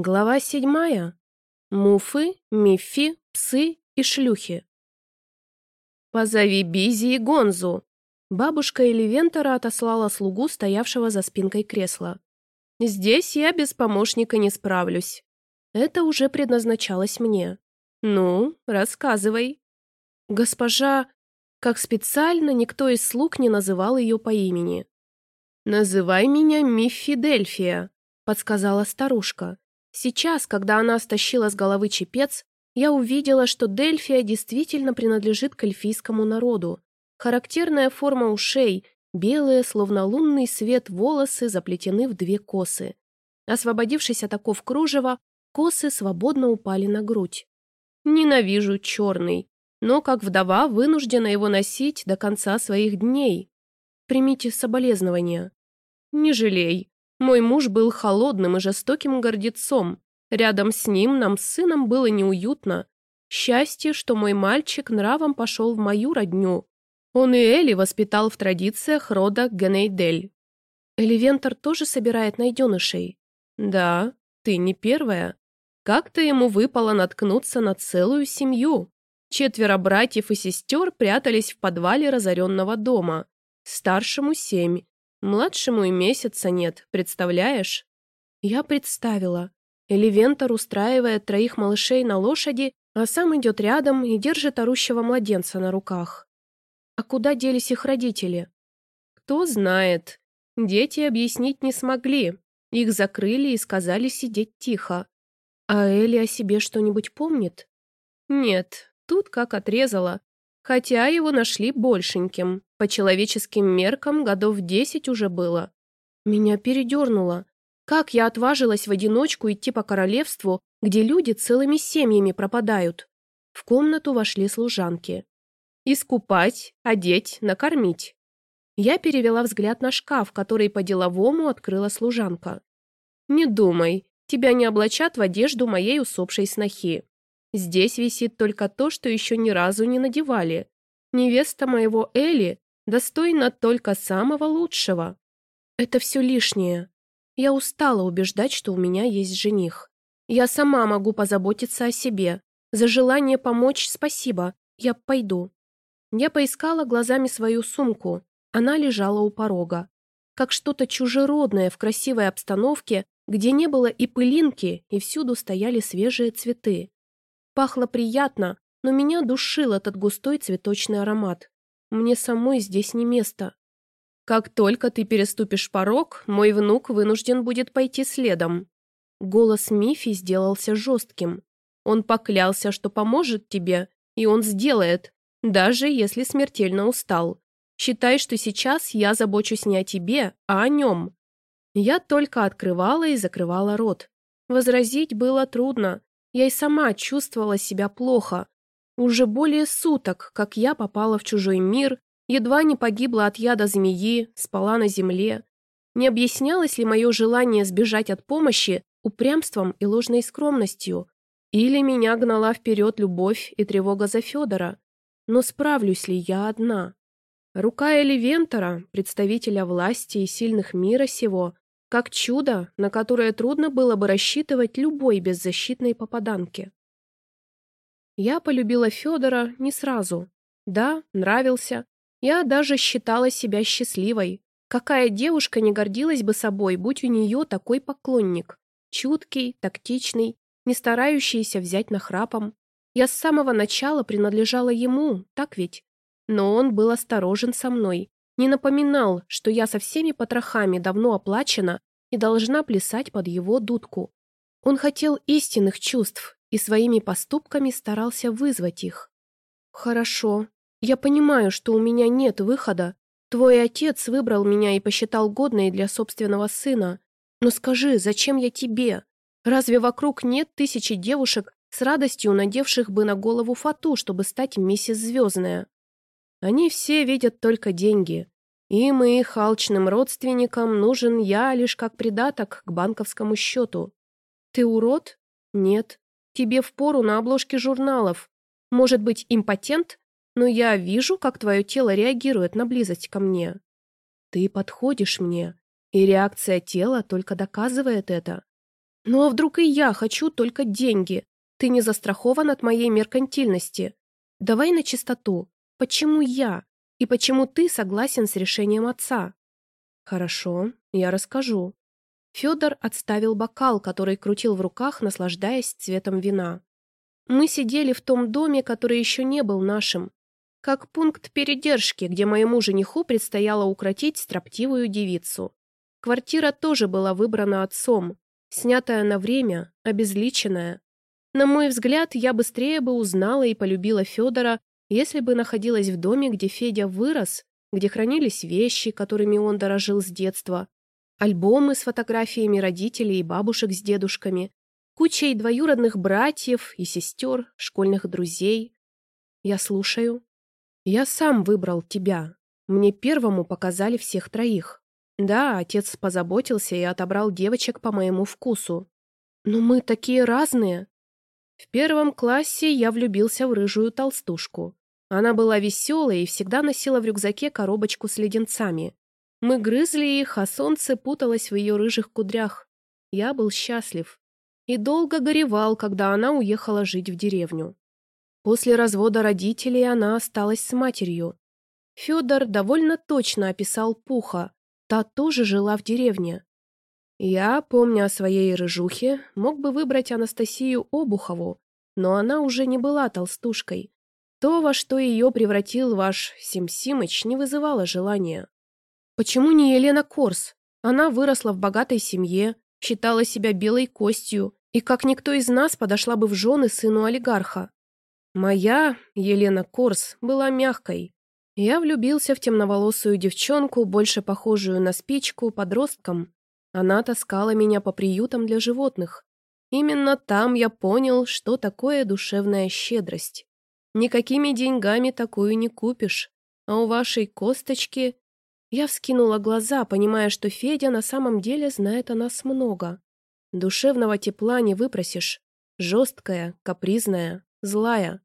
Глава седьмая. Муфы, мифи, псы и шлюхи. «Позови Бизи и Гонзу!» Бабушка Эливентора отослала слугу, стоявшего за спинкой кресла. «Здесь я без помощника не справлюсь. Это уже предназначалось мне. Ну, рассказывай». Госпожа... Как специально никто из слуг не называл ее по имени. «Называй меня Миффи Дельфия», — подсказала старушка. Сейчас, когда она стащила с головы чепец, я увидела, что Дельфия действительно принадлежит к эльфийскому народу. Характерная форма ушей, белые, словно лунный свет, волосы заплетены в две косы. Освободившись от оков кружева, косы свободно упали на грудь. Ненавижу черный, но как вдова вынуждена его носить до конца своих дней. Примите соболезнования. Не жалей. Мой муж был холодным и жестоким гордецом. Рядом с ним нам с сыном было неуютно. Счастье, что мой мальчик нравом пошел в мою родню. Он и Эли воспитал в традициях рода Генейдель. Эливентор тоже собирает найденышей? Да, ты не первая. Как-то ему выпало наткнуться на целую семью. Четверо братьев и сестер прятались в подвале разоренного дома. Старшему семь, Младшему и месяца нет, представляешь? Я представила. Эливентор устраивает троих малышей на лошади, а сам идет рядом и держит орущего младенца на руках. А куда делись их родители? Кто знает. Дети объяснить не смогли. Их закрыли и сказали сидеть тихо. А Элли о себе что-нибудь помнит? Нет, тут как отрезала. Хотя его нашли большеньким. По человеческим меркам годов десять уже было. Меня передернуло. Как я отважилась в одиночку идти по королевству, где люди целыми семьями пропадают? В комнату вошли служанки. Искупать, одеть, накормить. Я перевела взгляд на шкаф, который по-деловому открыла служанка. «Не думай, тебя не облачат в одежду моей усопшей снохи. Здесь висит только то, что еще ни разу не надевали. Невеста моего Эли достойна только самого лучшего. Это все лишнее. Я устала убеждать, что у меня есть жених. Я сама могу позаботиться о себе. За желание помочь спасибо. Я пойду. Я поискала глазами свою сумку. Она лежала у порога. Как что-то чужеродное в красивой обстановке, где не было и пылинки, и всюду стояли свежие цветы. Пахло приятно, но меня душил этот густой цветочный аромат. Мне самой здесь не место. Как только ты переступишь порог, мой внук вынужден будет пойти следом. Голос Мифи сделался жестким. Он поклялся, что поможет тебе, и он сделает, даже если смертельно устал. Считай, что сейчас я забочусь не о тебе, а о нем. Я только открывала и закрывала рот. Возразить было трудно. Я и сама чувствовала себя плохо. Уже более суток, как я попала в чужой мир, едва не погибла от яда змеи, спала на земле. Не объяснялось ли мое желание сбежать от помощи упрямством и ложной скромностью? Или меня гнала вперед любовь и тревога за Федора? Но справлюсь ли я одна? Рука Эливентора, представителя власти и сильных мира сего, как чудо, на которое трудно было бы рассчитывать любой беззащитной попаданке. Я полюбила Федора не сразу. Да, нравился. Я даже считала себя счастливой. Какая девушка не гордилась бы собой, будь у нее такой поклонник? Чуткий, тактичный, не старающийся взять нахрапом. Я с самого начала принадлежала ему, так ведь? Но он был осторожен со мной, не напоминал, что я со всеми потрохами давно оплачена и должна плясать под его дудку. Он хотел истинных чувств и своими поступками старался вызвать их. «Хорошо. Я понимаю, что у меня нет выхода. Твой отец выбрал меня и посчитал годной для собственного сына. Но скажи, зачем я тебе? Разве вокруг нет тысячи девушек, с радостью надевших бы на голову фату, чтобы стать миссис Звездная? Они все видят только деньги. Им и их алчным родственникам нужен я лишь как придаток к банковскому счету. Ты урод? Нет. Тебе впору на обложке журналов. Может быть, импотент? Но я вижу, как твое тело реагирует на близость ко мне. Ты подходишь мне, и реакция тела только доказывает это. Ну а вдруг и я хочу только деньги? Ты не застрахован от моей меркантильности. Давай на чистоту. Почему я? И почему ты согласен с решением отца? Хорошо, я расскажу. Федор отставил бокал, который крутил в руках, наслаждаясь цветом вина. Мы сидели в том доме, который еще не был нашим. Как пункт передержки, где моему жениху предстояло укротить строптивую девицу. Квартира тоже была выбрана отцом, снятая на время, обезличенная. На мой взгляд, я быстрее бы узнала и полюбила Федора, если бы находилась в доме, где Федя вырос, где хранились вещи, которыми он дорожил с детства, альбомы с фотографиями родителей и бабушек с дедушками, кучей двоюродных братьев и сестер, школьных друзей. Я слушаю. Я сам выбрал тебя. Мне первому показали всех троих. Да, отец позаботился и отобрал девочек по моему вкусу. Но мы такие разные. В первом классе я влюбился в рыжую толстушку. Она была веселой и всегда носила в рюкзаке коробочку с леденцами. Мы грызли их, а солнце путалось в ее рыжих кудрях. Я был счастлив и долго горевал, когда она уехала жить в деревню. После развода родителей она осталась с матерью. Федор довольно точно описал Пуха, та тоже жила в деревне. Я, помня о своей рыжухе, мог бы выбрать Анастасию Обухову, но она уже не была толстушкой. То, во что ее превратил ваш Сим-Симыч, не вызывало желания. Почему не Елена Корс? Она выросла в богатой семье, считала себя белой костью, и как никто из нас подошла бы в жены сыну олигарха. Моя, Елена Корс, была мягкой. Я влюбился в темноволосую девчонку, больше похожую на спичку, подростком. Она таскала меня по приютам для животных. Именно там я понял, что такое душевная щедрость. Никакими деньгами такую не купишь. А у вашей косточки... Я вскинула глаза, понимая, что Федя на самом деле знает о нас много. Душевного тепла не выпросишь. Жесткая, капризная, злая.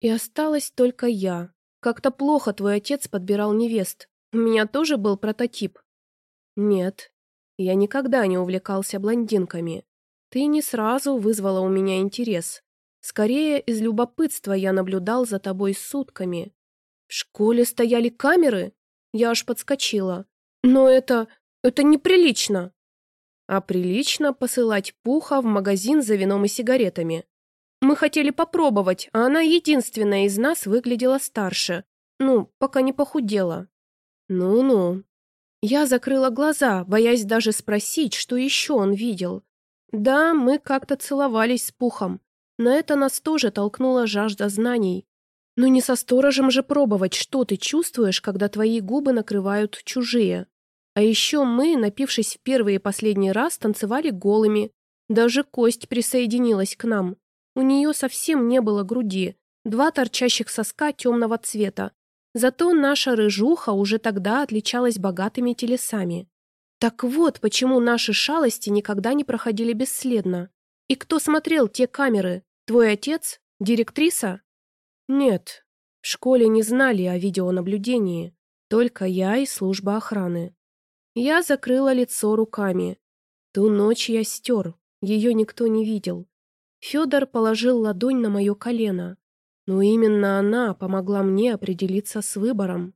И осталась только я. Как-то плохо твой отец подбирал невест. У меня тоже был прототип. Нет, я никогда не увлекался блондинками. Ты не сразу вызвала у меня интерес. Скорее, из любопытства я наблюдал за тобой сутками. В школе стояли камеры? Я аж подскочила. Но это... это неприлично. А прилично посылать Пуха в магазин за вином и сигаретами. Мы хотели попробовать, а она единственная из нас выглядела старше. Ну, пока не похудела. Ну-ну. Я закрыла глаза, боясь даже спросить, что еще он видел. Да, мы как-то целовались с Пухом. На это нас тоже толкнула жажда знаний. Но не со сторожем же пробовать, что ты чувствуешь, когда твои губы накрывают чужие. А еще мы, напившись в первый и последний раз, танцевали голыми. Даже кость присоединилась к нам. У нее совсем не было груди, два торчащих соска темного цвета. Зато наша рыжуха уже тогда отличалась богатыми телесами. Так вот, почему наши шалости никогда не проходили бесследно. И кто смотрел те камеры? Твой отец? Директриса? Нет, в школе не знали о видеонаблюдении. Только я и служба охраны. Я закрыла лицо руками. Ту ночь я стер, ее никто не видел. Федор положил ладонь на мое колено. Но именно она помогла мне определиться с выбором.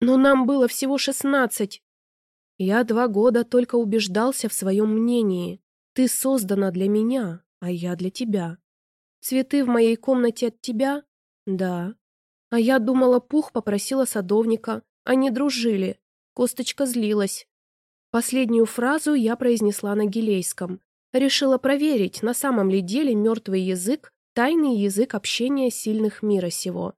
Но нам было всего шестнадцать. Я два года только убеждался в своем мнении. Ты создана для меня, а я для тебя. Цветы в моей комнате от тебя? Да. А я думала, Пух попросила садовника. Они дружили. Косточка злилась. Последнюю фразу я произнесла на гилейском. Решила проверить, на самом ли деле мертвый язык – тайный язык общения сильных мира сего.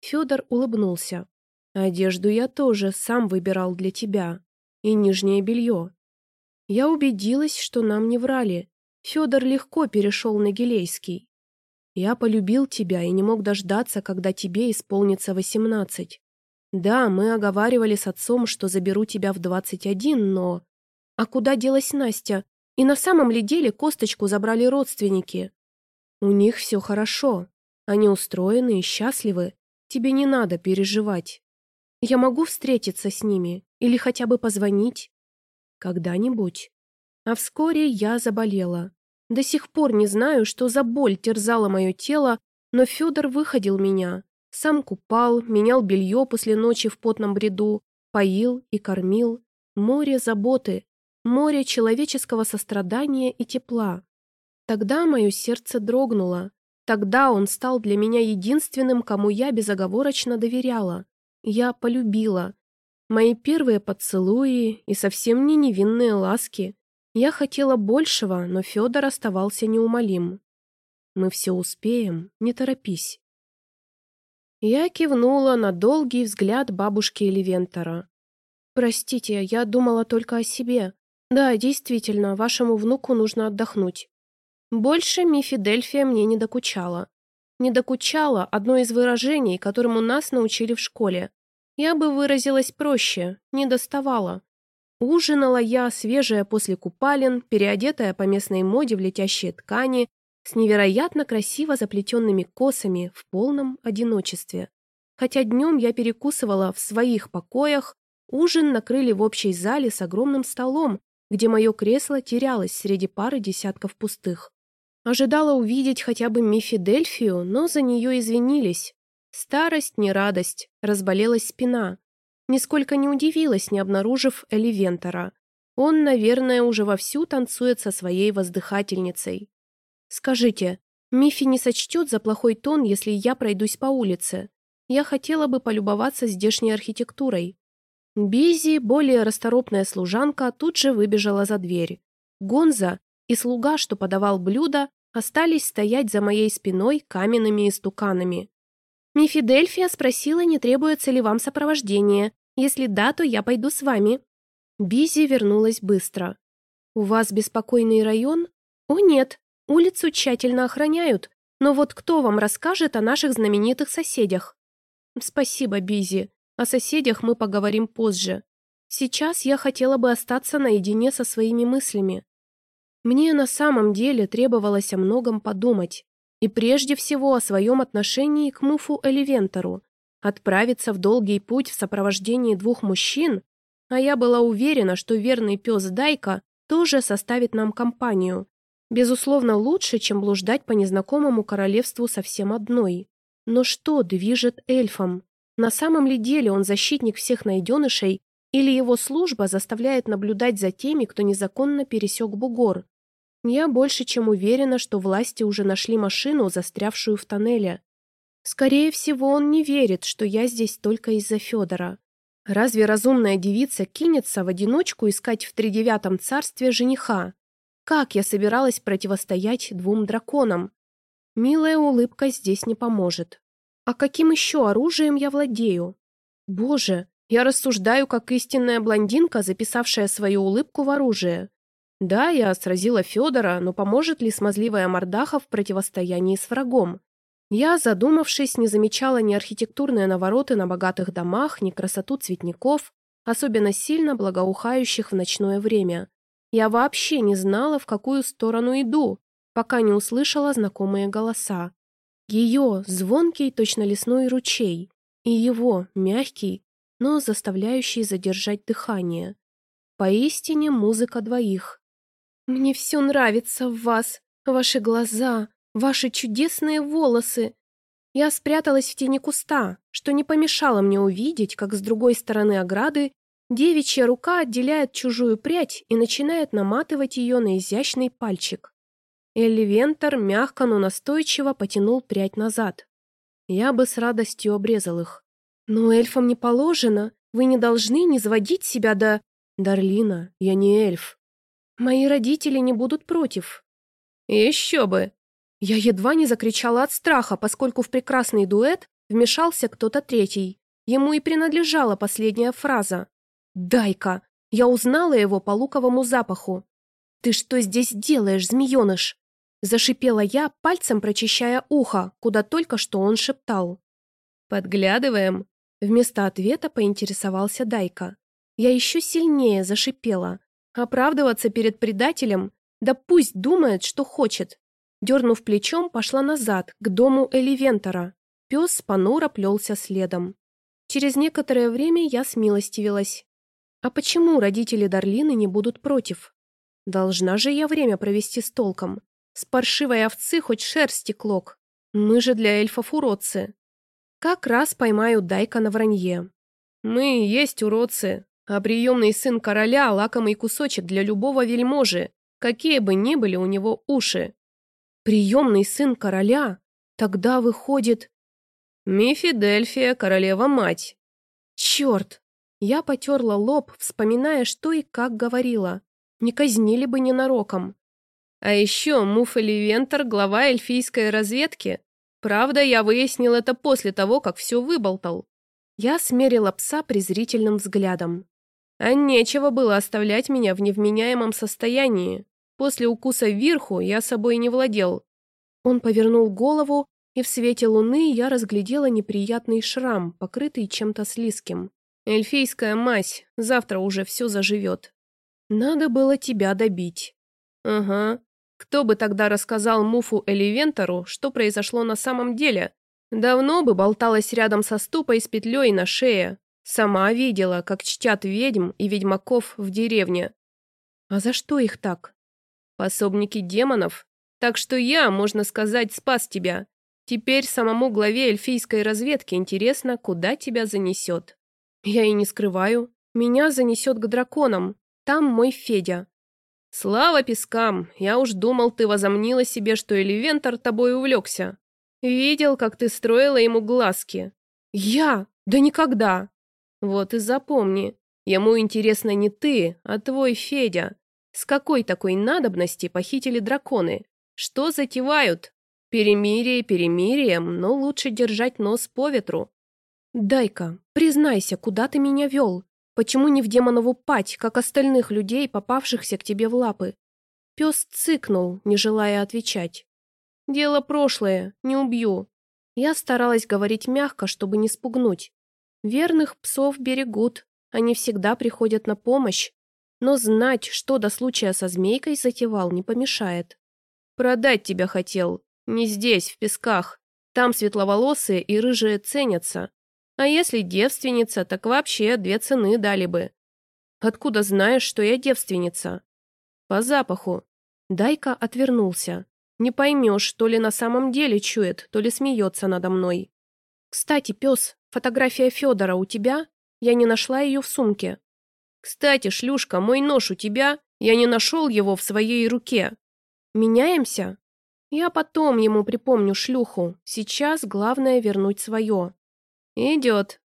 Федор улыбнулся. «Одежду я тоже сам выбирал для тебя. И нижнее белье». Я убедилась, что нам не врали. Федор легко перешел на гилейский. «Я полюбил тебя и не мог дождаться, когда тебе исполнится восемнадцать. Да, мы оговаривали с отцом, что заберу тебя в двадцать один, но... А куда делась Настя? И на самом ли деле косточку забрали родственники? У них все хорошо. Они устроены и счастливы. Тебе не надо переживать. Я могу встретиться с ними или хотя бы позвонить? Когда-нибудь. А вскоре я заболела. До сих пор не знаю, что за боль терзала мое тело, но Федор выходил меня. Сам купал, менял белье после ночи в потном бреду, поил и кормил. Море заботы, море человеческого сострадания и тепла. Тогда мое сердце дрогнуло. Тогда он стал для меня единственным, кому я безоговорочно доверяла. Я полюбила. Мои первые поцелуи и совсем не невинные ласки. Я хотела большего, но Федор оставался неумолим. Мы все успеем, не торопись. Я кивнула на долгий взгляд бабушки Элевентора. «Простите, я думала только о себе. Да, действительно, вашему внуку нужно отдохнуть. Больше Мифи Дельфия мне не докучала. Не докучала одно из выражений, которому нас научили в школе. Я бы выразилась проще, не доставала. Ужинала я, свежая после купалин, переодетая по местной моде в летящие ткани, с невероятно красиво заплетенными косами в полном одиночестве. Хотя днем я перекусывала в своих покоях, ужин накрыли в общей зале с огромным столом, где мое кресло терялось среди пары десятков пустых. Ожидала увидеть хотя бы Мифи Дельфию, но за нее извинились. Старость не радость, разболелась спина. Нисколько не удивилась, не обнаружив Эливентора. Он, наверное, уже вовсю танцует со своей воздыхательницей. «Скажите, Мифи не сочтет за плохой тон, если я пройдусь по улице? Я хотела бы полюбоваться здешней архитектурой». Бизи, более расторопная служанка, тут же выбежала за дверь. Гонза и слуга, что подавал блюда, остались стоять за моей спиной каменными истуканами. «Мифидельфия спросила, не требуется ли вам сопровождение. Если да, то я пойду с вами». Бизи вернулась быстро. «У вас беспокойный район?» «О, нет. Улицу тщательно охраняют. Но вот кто вам расскажет о наших знаменитых соседях?» «Спасибо, Бизи. О соседях мы поговорим позже. Сейчас я хотела бы остаться наедине со своими мыслями. Мне на самом деле требовалось о многом подумать. И прежде всего о своем отношении к Муфу Эливентору. Отправиться в долгий путь в сопровождении двух мужчин, а я была уверена, что верный пес Дайка тоже составит нам компанию. Безусловно, лучше, чем блуждать по незнакомому королевству совсем одной. Но что движет эльфом? На самом ли деле он защитник всех найденышей, или его служба заставляет наблюдать за теми, кто незаконно пересек бугор? Я больше чем уверена, что власти уже нашли машину, застрявшую в тоннеле. Скорее всего, он не верит, что я здесь только из-за Федора. Разве разумная девица кинется в одиночку искать в тридевятом царстве жениха? Как я собиралась противостоять двум драконам? Милая улыбка здесь не поможет. А каким еще оружием я владею? Боже, я рассуждаю, как истинная блондинка, записавшая свою улыбку в оружие. Да, я сразила Федора, но поможет ли смазливая мордаха в противостоянии с врагом? Я, задумавшись, не замечала ни архитектурные навороты на богатых домах, ни красоту цветников, особенно сильно благоухающих в ночное время. Я вообще не знала, в какую сторону иду, пока не услышала знакомые голоса. Ее звонкий, точно лесной ручей, и его мягкий, но заставляющий задержать дыхание. Поистине музыка двоих. «Мне все нравится в вас, ваши глаза, ваши чудесные волосы». Я спряталась в тени куста, что не помешало мне увидеть, как с другой стороны ограды девичья рука отделяет чужую прядь и начинает наматывать ее на изящный пальчик. Элли Вентер мягко, но настойчиво потянул прядь назад. Я бы с радостью обрезал их. «Но эльфам не положено. Вы не должны не заводить себя до...» «Дарлина, я не эльф». «Мои родители не будут против». «Еще бы!» Я едва не закричала от страха, поскольку в прекрасный дуэт вмешался кто-то третий. Ему и принадлежала последняя фраза. «Дай-ка!» Я узнала его по луковому запаху. «Ты что здесь делаешь, змееныш?» Зашипела я, пальцем прочищая ухо, куда только что он шептал. «Подглядываем?» Вместо ответа поинтересовался Дайка. Я еще сильнее зашипела. Оправдываться перед предателем? Да пусть думает, что хочет. Дернув плечом, пошла назад, к дому Эливентора. Пес понуро плелся следом. Через некоторое время я смилостивилась. А почему родители Дарлины не будут против? Должна же я время провести с толком. С паршивой овцы хоть шерсти клок. Мы же для эльфов уродцы. Как раз поймаю Дайка на вранье. Мы и есть уродцы, а приемный сын короля – лакомый кусочек для любого вельможи, какие бы ни были у него уши. Приемный сын короля? Тогда выходит... Мифи Дельфия, королева-мать. Черт! Я потерла лоб, вспоминая, что и как говорила. Не казнили бы ненароком. А еще Муфали Вентер, глава эльфийской разведки. Правда, я выяснил это после того, как все выболтал. Я смерила пса презрительным взглядом. А нечего было оставлять меня в невменяемом состоянии. После укуса вверху я собой не владел. Он повернул голову, и в свете луны я разглядела неприятный шрам, покрытый чем-то слизким. Эльфийская мазь, завтра уже все заживет. Надо было тебя добить. Ага. Кто бы тогда рассказал Муфу Эливентору, что произошло на самом деле, Давно бы болталась рядом со ступой с петлей на шее. Сама видела, как чтят ведьм и ведьмаков в деревне. А за что их так? Пособники демонов. Так что я, можно сказать, спас тебя. Теперь самому главе эльфийской разведки интересно, куда тебя занесет. Я и не скрываю. Меня занесет к драконам. Там мой Федя. Слава пескам! Я уж думал, ты возомнила себе, что Эливентор тобой увлекся. Видел, как ты строила ему глазки. Я? Да никогда. Вот и запомни, ему интересно не ты, а твой Федя. С какой такой надобности похитили драконы? Что затевают? Перемирие перемирием, но лучше держать нос по ветру. Дай-ка, признайся, куда ты меня вел? Почему не в демонову пать, как остальных людей, попавшихся к тебе в лапы? Пес цыкнул, не желая отвечать. Дело прошлое, не убью. Я старалась говорить мягко, чтобы не спугнуть. Верных псов берегут, они всегда приходят на помощь. Но знать, что до случая со змейкой затевал, не помешает. Продать тебя хотел. Не здесь, в песках. Там светловолосые и рыжие ценятся. А если девственница, так вообще две цены дали бы. Откуда знаешь, что я девственница? По запаху. Дайка отвернулся. Не поймешь, то ли на самом деле чует, то ли смеется надо мной. Кстати, пес, фотография Федора у тебя? Я не нашла ее в сумке. Кстати, шлюшка, мой нож у тебя? Я не нашел его в своей руке. Меняемся? Я потом ему припомню шлюху. Сейчас главное вернуть свое. Идет.